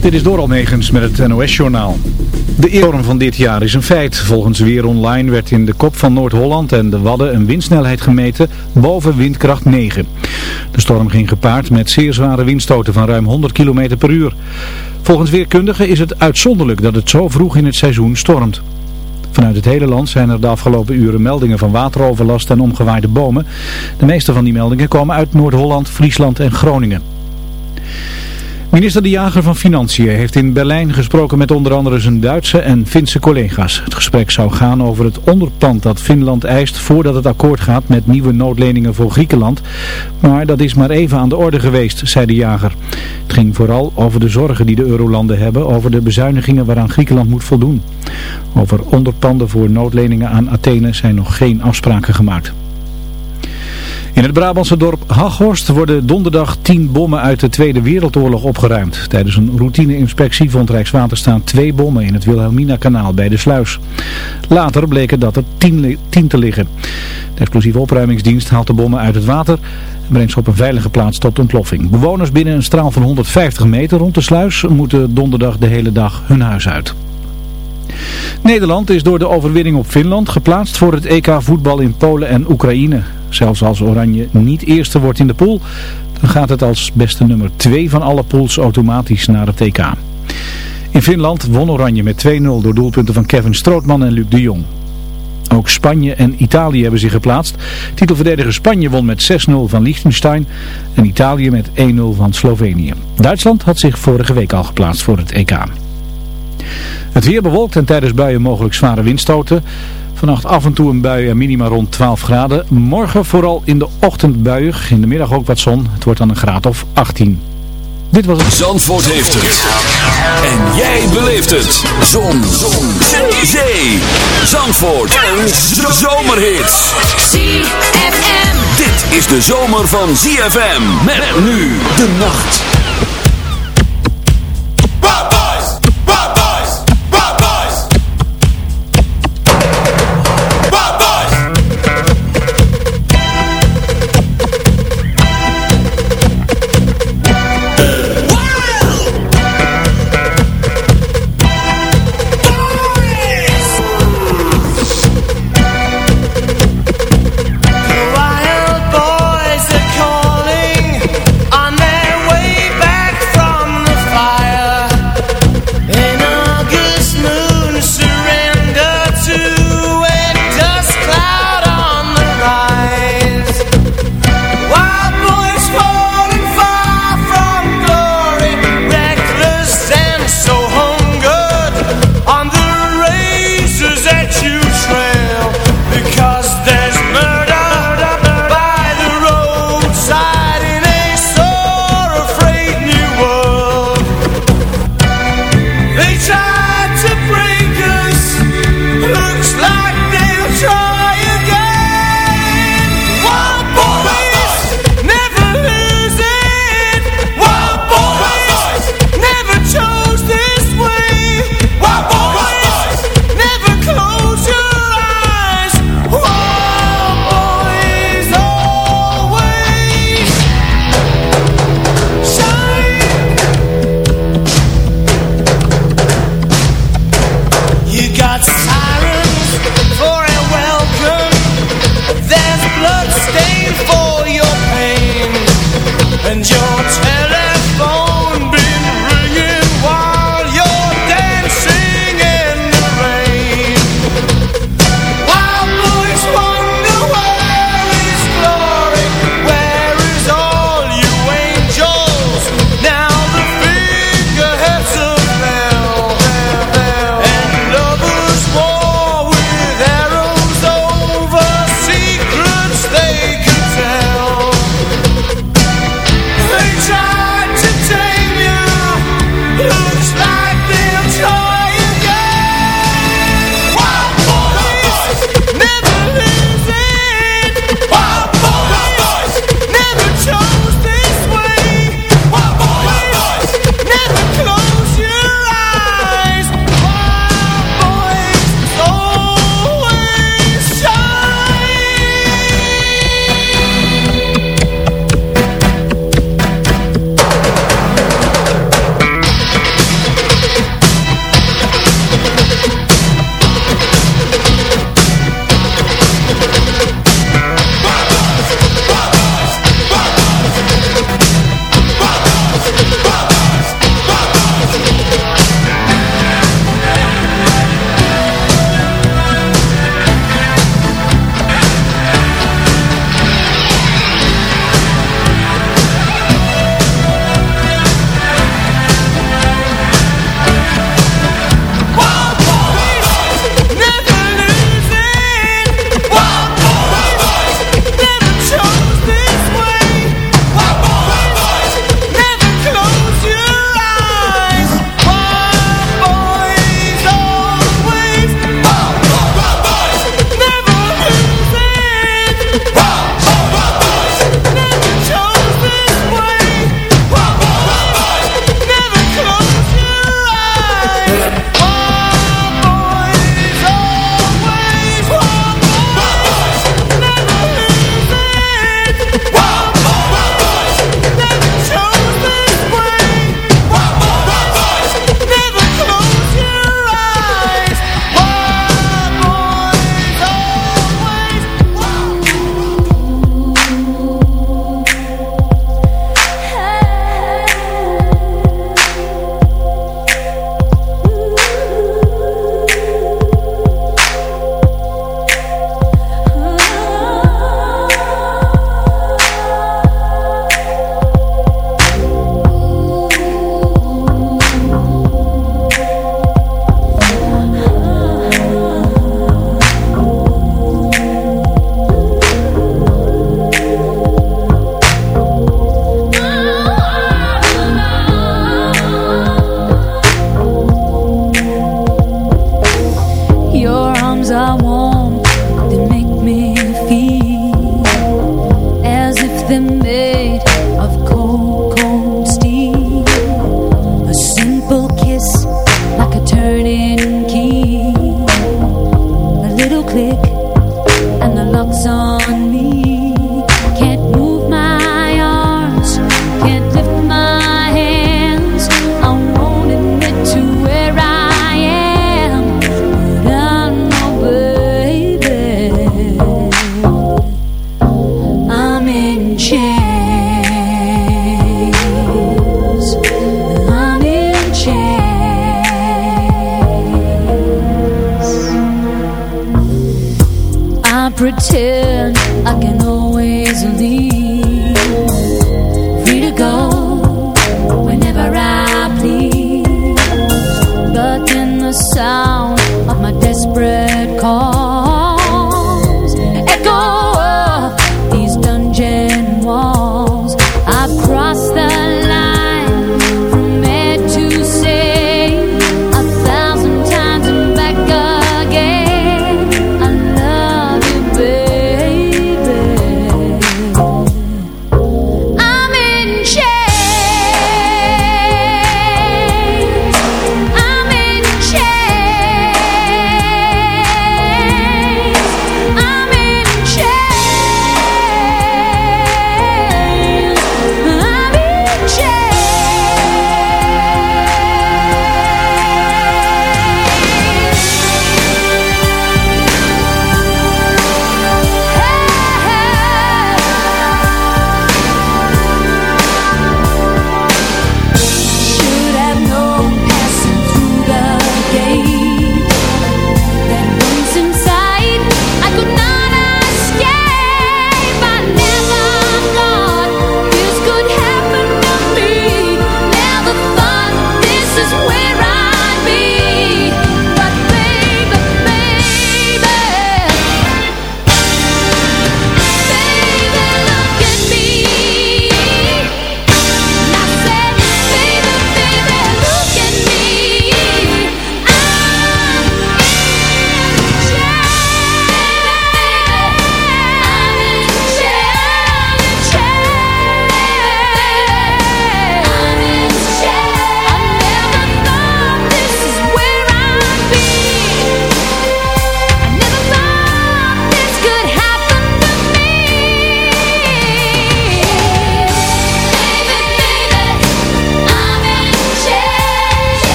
Dit is Doral Negens met het NOS-journaal. De storm van dit jaar is een feit. Volgens Weer Online werd in de kop van Noord-Holland en de Wadden een windsnelheid gemeten boven windkracht 9. De storm ging gepaard met zeer zware windstoten van ruim 100 km per uur. Volgens weerkundigen is het uitzonderlijk dat het zo vroeg in het seizoen stormt. Vanuit het hele land zijn er de afgelopen uren meldingen van wateroverlast en omgewaaide bomen. De meeste van die meldingen komen uit Noord-Holland, Friesland en Groningen. Minister De Jager van Financiën heeft in Berlijn gesproken met onder andere zijn Duitse en Finse collega's. Het gesprek zou gaan over het onderpand dat Finland eist voordat het akkoord gaat met nieuwe noodleningen voor Griekenland. Maar dat is maar even aan de orde geweest, zei De Jager. Het ging vooral over de zorgen die de eurolanden hebben over de bezuinigingen waaraan Griekenland moet voldoen. Over onderpanden voor noodleningen aan Athene zijn nog geen afspraken gemaakt. In het Brabantse dorp Haghorst worden donderdag tien bommen uit de Tweede Wereldoorlog opgeruimd. Tijdens een routine-inspectie vond Rijkswaterstaat twee bommen in het Wilhelmina-kanaal bij de sluis. Later bleken dat er tien, tien te liggen. De explosieve opruimingsdienst haalt de bommen uit het water en brengt ze op een veilige plaats tot ontploffing. Bewoners binnen een straal van 150 meter rond de sluis moeten donderdag de hele dag hun huis uit. Nederland is door de overwinning op Finland geplaatst voor het EK voetbal in Polen en Oekraïne. Zelfs als Oranje niet eerste wordt in de pool, dan gaat het als beste nummer 2 van alle pools automatisch naar het EK. In Finland won Oranje met 2-0 door doelpunten van Kevin Strootman en Luc de Jong. Ook Spanje en Italië hebben zich geplaatst. Titelverdediger Spanje won met 6-0 van Liechtenstein en Italië met 1-0 van Slovenië. Duitsland had zich vorige week al geplaatst voor het EK. Het weer bewolkt en tijdens buien mogelijk zware windstoten. Vannacht af en toe een bui en minima rond 12 graden. Morgen vooral in de ochtend buiig, in de middag ook wat zon. Het wordt dan een graad of 18. Dit was het. Zandvoort heeft het. En jij beleeft het. Zon. zon. Zee. Zandvoort. En zomerhits. ZFM. Dit is de zomer van ZFM. Met nu de nacht.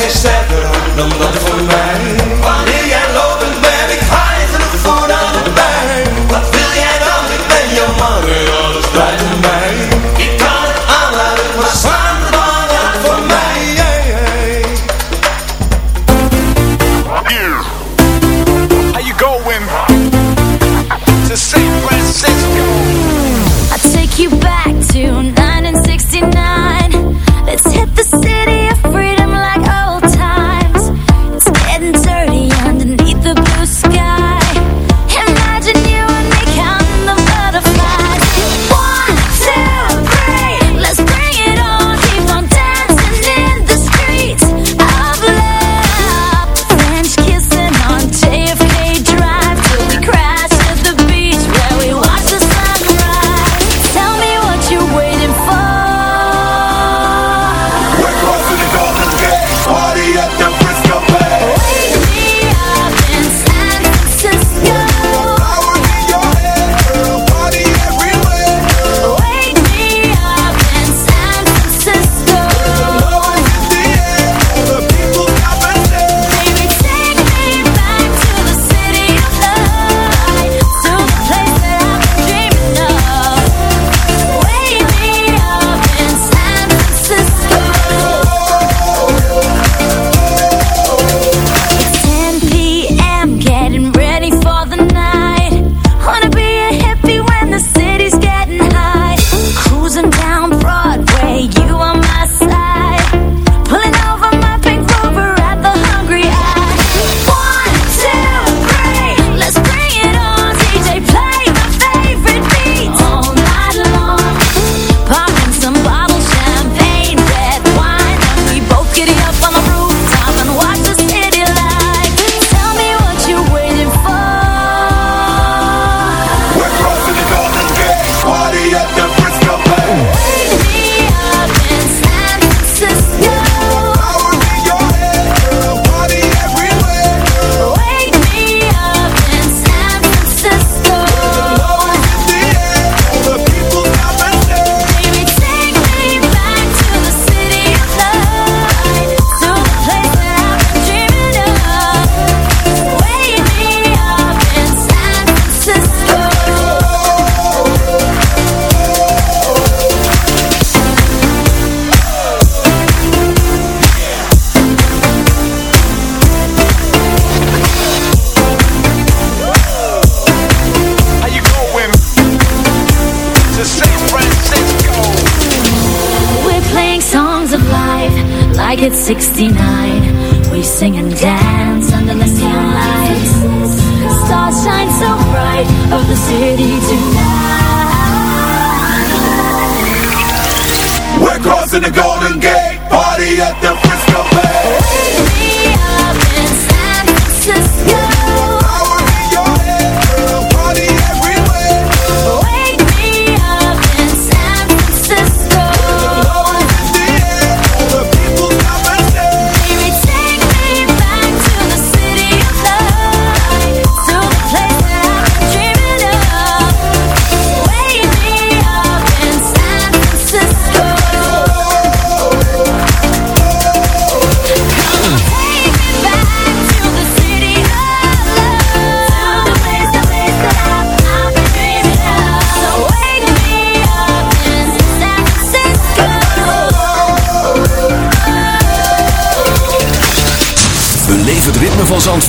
geen sterker dan dat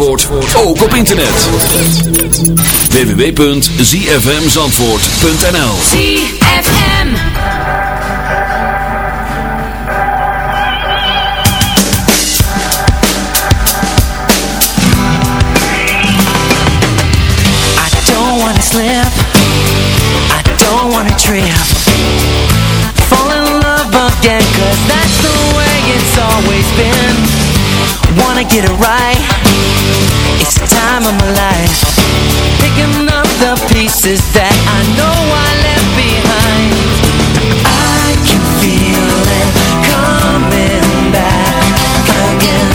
Zandvoort ook op internet. www.zfmzandvoort.nl ZFM. I don't wanna slip. I don't wanna trip. Fall in love again Cause that's the way it's always been. Wanna get it right It's the time of my life. Picking up the pieces that I know I left behind. I can feel it coming back again.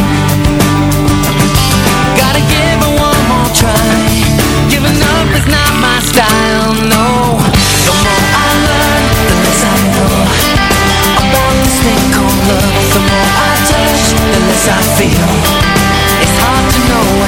Gotta give it one more try. Giving up is not my style, no. The more I learn, the less I know About this thing called love. The more I touch, the less I feel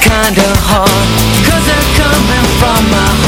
kinda hard. Cause they're coming from my heart.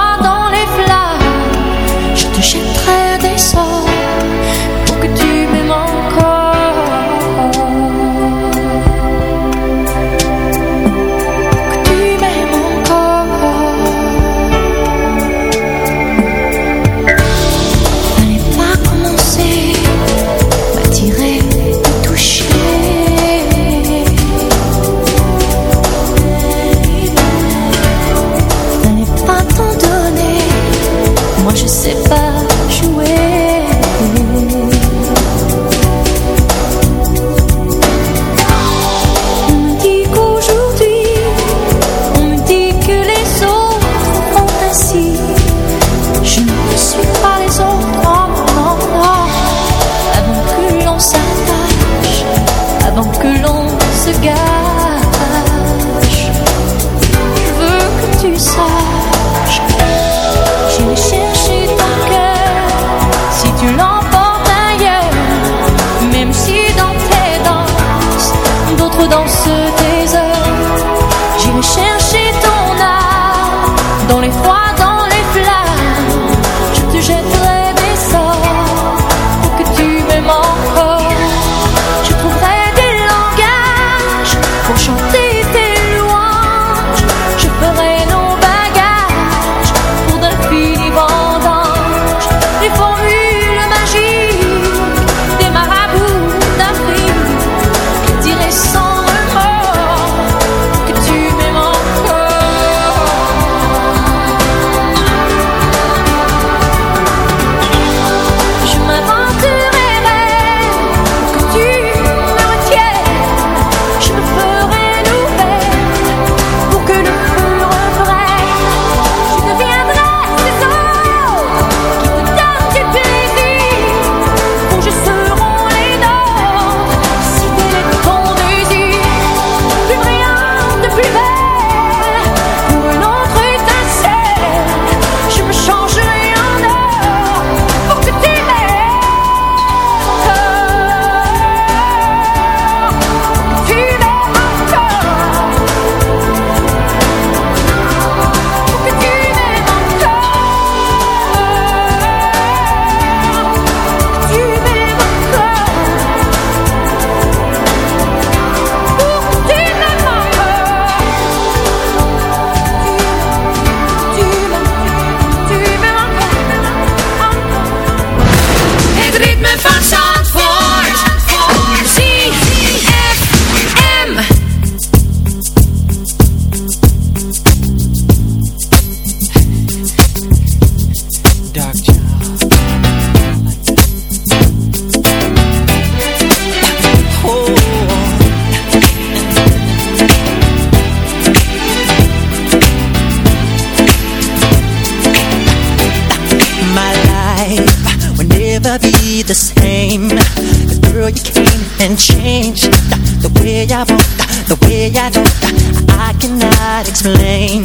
explain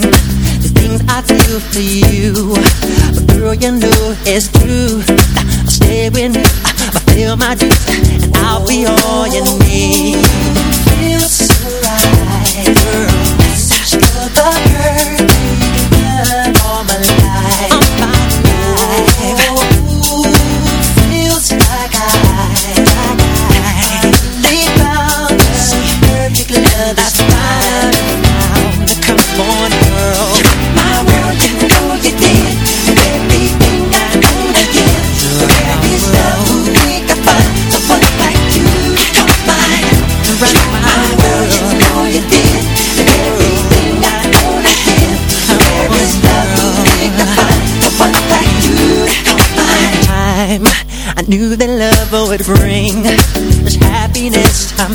the things I do for you. But girl, you know it's true. I stay with you, I feel my dues, and I'll be all you need. Feels so right, girl. Such the perfect love all my life. Knew that love would bring us happiness. I'm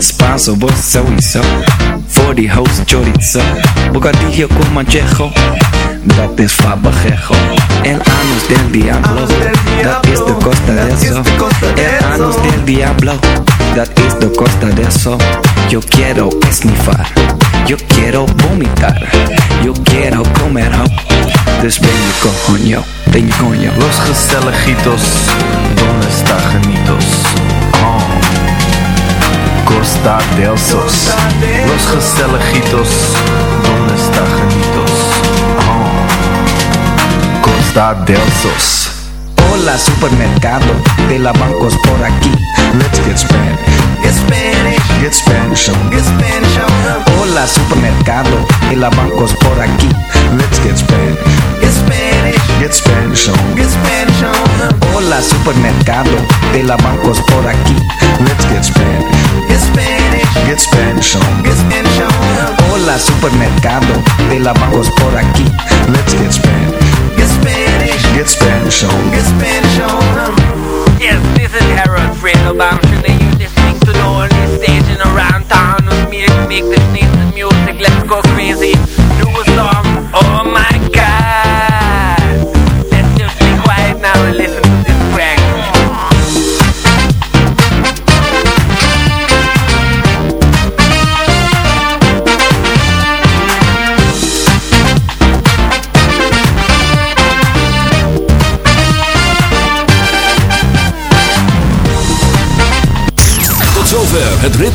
Spanso, vos sowieso. Voor die host chorizo. Bocadillo con manchejo. Dat is fabajejo. El anus del diablo. Dat is de costa de eso. El anus del diablo. Dat is de costa de eso. Yo quiero esnifar. Yo quiero vomitar. Yo quiero comer ho. Dus ben je coño. Ben je coño. Los gezelligitos, donde está genitos? Costa del Sos. Los gezelligitos, donde está genitos? Oh. Costa del Sos. Hola supermercado de la bancos por aquí. Let's get Spanish. Get Spanish. Get Spanish on. Hola supermercado de la bancos por aquí. Let's get Spanish. Get Spanish. Get Spanish on. Get Spanish on. Hola supermercado de la bancos por aquí. Let's get Spanish. Get Spanish. Get Spanish on. Get Spanish on. Hola supermercado de la bancos por aquí. Let's get Spanish. Get Spanish. Get Spanish on. Get Spanish on. Yes, this is Harold Friedelbaum. Should they to the only station around town with me to make this music? Let's go crazy. Do a song.